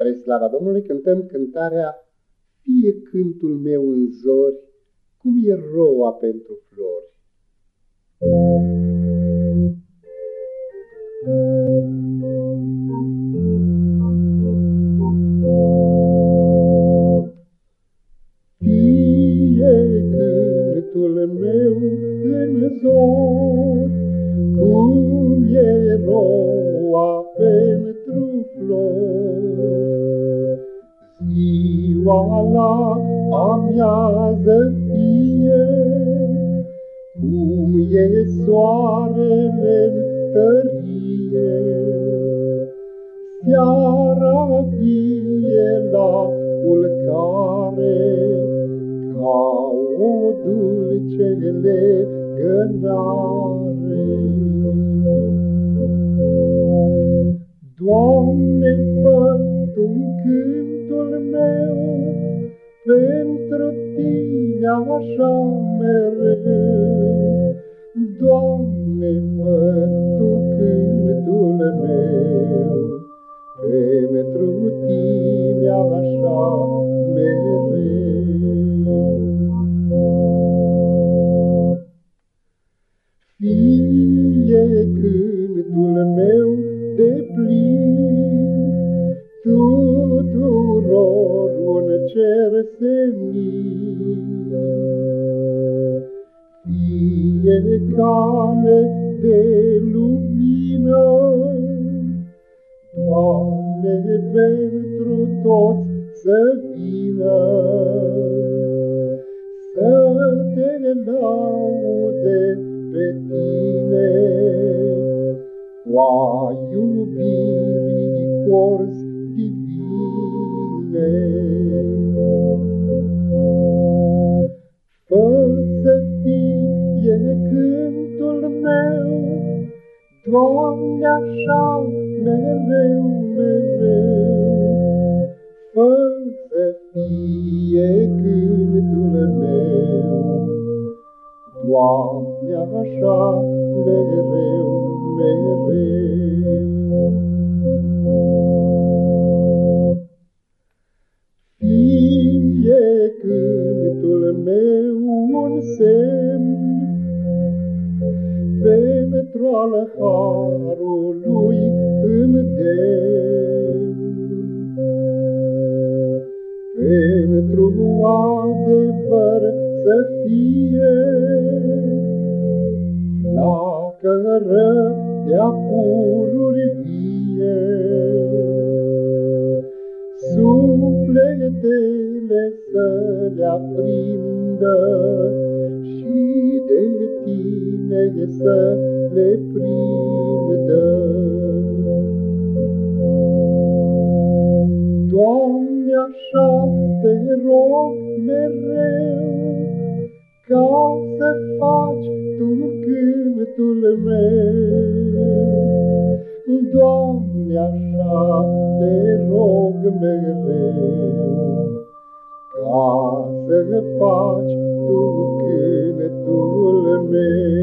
Spre slava Domnului cântăm cântarea Fie cântul meu în zori, cum e roa pentru flori. Fie cântul meu în zori, cum e roa Ziua la amiază fie, cum e soarele tărie. Seara fie la culcare, ca o dulce legănare. Doamne, fă Tu cântul meu, pentru Tine așa mereu. Doamne, fă Tu cântul meu, pentru Tine așa mereu. Fie cântul meu cer senin. Fie cale de lumină, Doamne, pentru toți să vină, să te laude pe tine, cu a iubirii corzi divine. Doamne, așa mereu, mereu. Fă să fie cântul meu, Doamne, așa mereu, mereu. Fie cântul meu un semn, pentru al harului îndemn. Pentru adevăr să fie flacără de-a pururi vie. Sufletele să le aprindă și de tine să le prindă. Doamne, așa te rog mereu, ca să faci Tu cântul meu. Doamne, așa te rog mereu, ca să faci Tu cântul meu.